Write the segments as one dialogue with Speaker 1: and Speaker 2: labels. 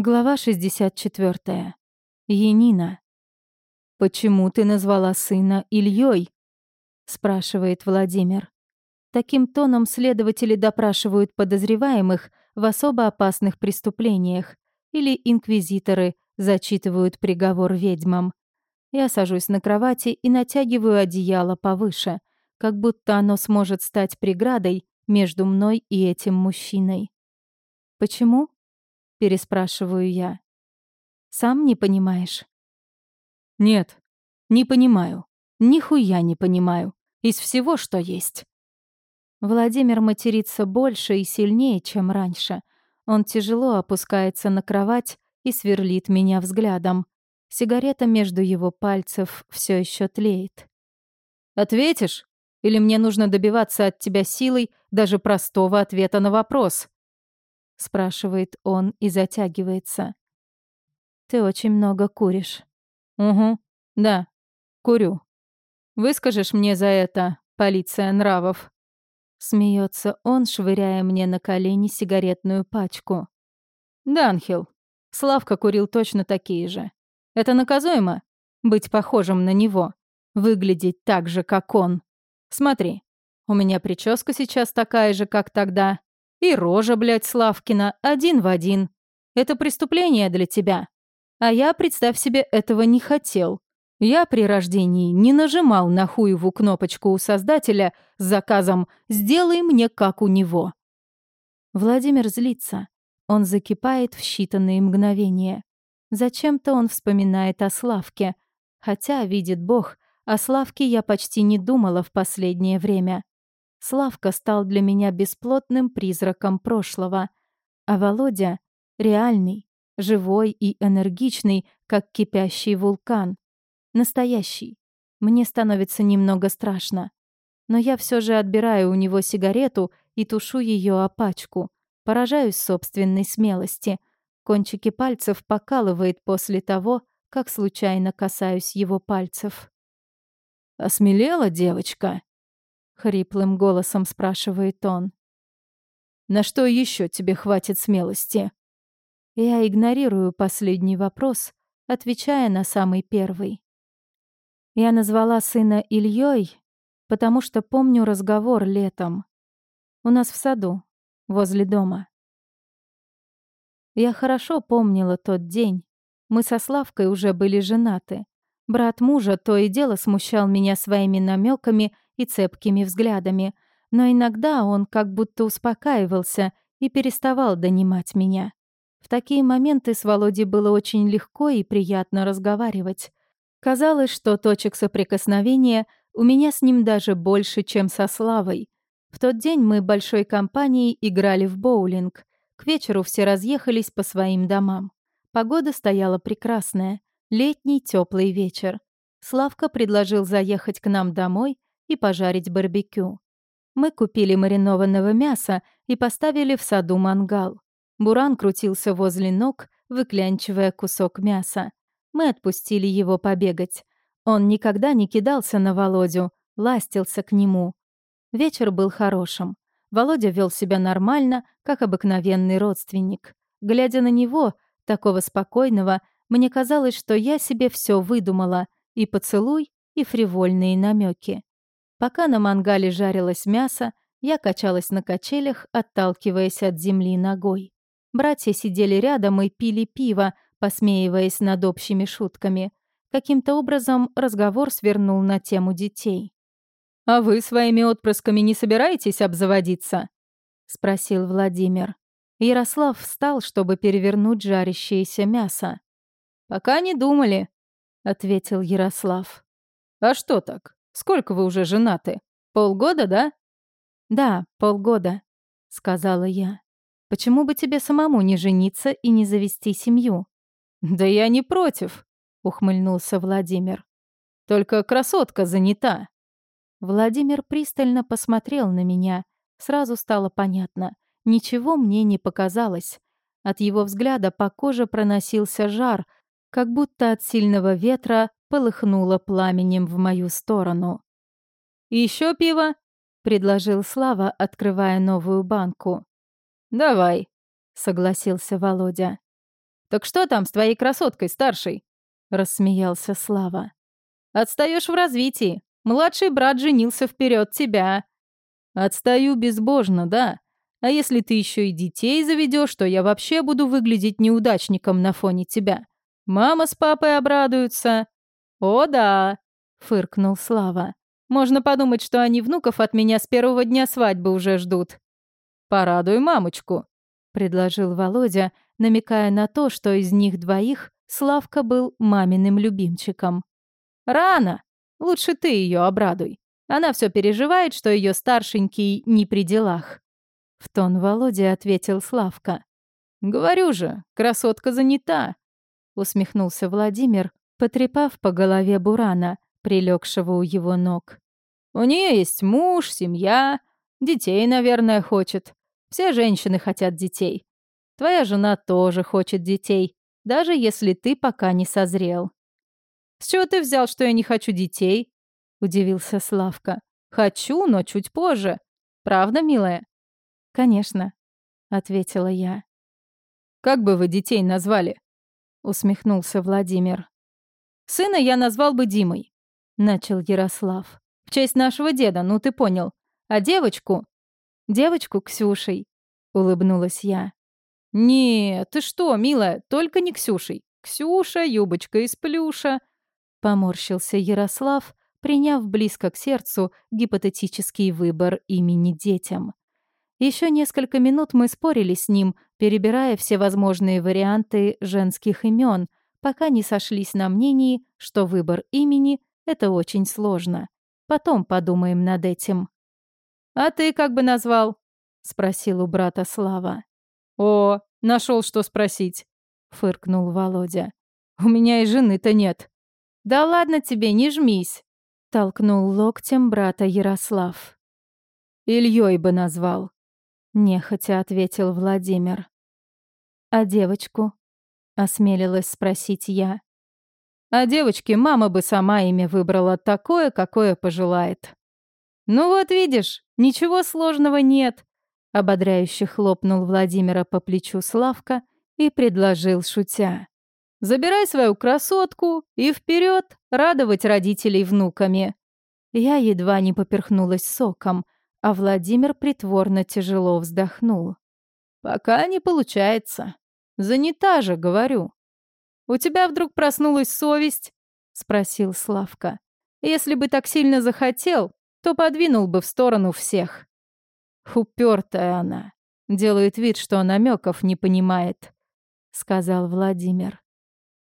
Speaker 1: Глава 64. Енина. «Почему ты назвала сына Ильей?» — спрашивает Владимир. Таким тоном следователи допрашивают подозреваемых в особо опасных преступлениях или инквизиторы зачитывают приговор ведьмам. Я сажусь на кровати и натягиваю одеяло повыше, как будто оно сможет стать преградой между мной и этим мужчиной. Почему? Переспрашиваю я. Сам не понимаешь? Нет, не понимаю. Нихуя не понимаю. Из всего, что есть. Владимир матерится больше и сильнее, чем раньше. Он тяжело опускается на кровать и сверлит меня взглядом. Сигарета между его пальцев все еще тлеет. «Ответишь? Или мне нужно добиваться от тебя силой даже простого ответа на вопрос?» Спрашивает он и затягивается. Ты очень много куришь. Угу. Да. Курю. Выскажешь мне за это, полиция нравов? Смеется он, швыряя мне на колени сигаретную пачку. Данхил. Славка курил точно такие же. Это наказуемо? Быть похожим на него. Выглядеть так же, как он. Смотри, у меня прическа сейчас такая же, как тогда. И рожа, блядь, Славкина, один в один. Это преступление для тебя. А я, представь себе, этого не хотел. Я при рождении не нажимал на хуеву кнопочку у создателя с заказом «сделай мне как у него». Владимир злится. Он закипает в считанные мгновения. Зачем-то он вспоминает о Славке. Хотя, видит Бог, о Славке я почти не думала в последнее время. Славка стал для меня бесплотным призраком прошлого, а Володя — реальный, живой и энергичный, как кипящий вулкан. Настоящий. Мне становится немного страшно. Но я все же отбираю у него сигарету и тушу ее о пачку. Поражаюсь собственной смелости. Кончики пальцев покалывает после того, как случайно касаюсь его пальцев. «Осмелела девочка?» Хриплым голосом спрашивает он. На что еще тебе хватит смелости? Я игнорирую последний вопрос, отвечая на самый первый. Я назвала сына Ильей, потому что помню разговор летом. У нас в саду, возле дома. Я хорошо помнила тот день. Мы со Славкой уже были женаты. Брат мужа то и дело смущал меня своими намеками и цепкими взглядами, но иногда он как будто успокаивался и переставал донимать меня. В такие моменты с Володей было очень легко и приятно разговаривать. Казалось, что точек соприкосновения у меня с ним даже больше, чем со Славой. В тот день мы большой компанией играли в боулинг. К вечеру все разъехались по своим домам. Погода стояла прекрасная. Летний теплый вечер. Славка предложил заехать к нам домой и пожарить барбекю. Мы купили маринованного мяса и поставили в саду мангал. Буран крутился возле ног, выклянчивая кусок мяса. Мы отпустили его побегать. Он никогда не кидался на Володю, ластился к нему. Вечер был хорошим. Володя вел себя нормально, как обыкновенный родственник. Глядя на него, такого спокойного, мне казалось, что я себе все выдумала, и поцелуй, и фривольные намеки. Пока на мангале жарилось мясо, я качалась на качелях, отталкиваясь от земли ногой. Братья сидели рядом и пили пиво, посмеиваясь над общими шутками. Каким-то образом разговор свернул на тему детей. «А вы своими отпрысками не собираетесь обзаводиться?» — спросил Владимир. Ярослав встал, чтобы перевернуть жарящееся мясо. «Пока не думали», — ответил Ярослав. «А что так? Сколько вы уже женаты? Полгода, да?» «Да, полгода», — сказала я. «Почему бы тебе самому не жениться и не завести семью?» «Да я не против», — ухмыльнулся Владимир. «Только красотка занята». Владимир пристально посмотрел на меня. Сразу стало понятно. Ничего мне не показалось. От его взгляда по коже проносился жар, как будто от сильного ветра полыхнуло пламенем в мою сторону. «Еще пиво?» — предложил Слава, открывая новую банку. «Давай», — согласился Володя. «Так что там с твоей красоткой старшей?» — рассмеялся Слава. «Отстаешь в развитии. Младший брат женился вперед тебя». «Отстаю безбожно, да. А если ты еще и детей заведешь, то я вообще буду выглядеть неудачником на фоне тебя. Мама с папой обрадуются». «О да», — фыркнул Слава. «Можно подумать, что они внуков от меня с первого дня свадьбы уже ждут». «Порадуй мамочку», — предложил Володя, намекая на то, что из них двоих Славка был маминым любимчиком. «Рано! Лучше ты ее обрадуй. Она все переживает, что ее старшенький не при делах». В тон Володя ответил Славка. «Говорю же, красотка занята», — усмехнулся Владимир, потрепав по голове Бурана, прилегшего у его ног. «У нее есть муж, семья, детей, наверное, хочет. Все женщины хотят детей. Твоя жена тоже хочет детей, даже если ты пока не созрел». «С чего ты взял, что я не хочу детей?» — удивился Славка. «Хочу, но чуть позже. Правда, милая?» «Конечно», — ответила я. «Как бы вы детей назвали?» — усмехнулся Владимир. «Сына я назвал бы Димой», — начал Ярослав. «В честь нашего деда, ну ты понял. А девочку...» «Девочку Ксюшей», — улыбнулась я. «Не, ты что, милая, только не Ксюшей. Ксюша, юбочка из плюша», — поморщился Ярослав, приняв близко к сердцу гипотетический выбор имени детям. Еще несколько минут мы спорили с ним, перебирая все возможные варианты женских имен, пока не сошлись на мнении, что выбор имени — это очень сложно. Потом подумаем над этим. «А ты как бы назвал?» — спросил у брата Слава. «О, нашел что спросить», — фыркнул Володя. «У меня и жены-то нет». «Да ладно тебе, не жмись», — толкнул локтем брата Ярослав. «Ильей бы назвал», нехотя ответил Владимир. А девочку? Осмелилась спросить я. А девочке мама бы сама имя выбрала такое, какое пожелает. Ну вот видишь, ничего сложного нет, ободряюще хлопнул Владимира по плечу Славка и предложил шутя. Забирай свою красотку и вперед радовать родителей внуками. Я едва не поперхнулась соком — а Владимир притворно тяжело вздохнул. «Пока не получается. Занята же, говорю». «У тебя вдруг проснулась совесть?» — спросил Славка. «Если бы так сильно захотел, то подвинул бы в сторону всех». «Упертая она. Делает вид, что намеков не понимает», — сказал Владимир.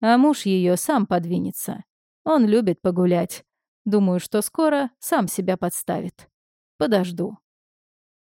Speaker 1: «А муж ее сам подвинется. Он любит погулять. Думаю, что скоро сам себя подставит». Подожду.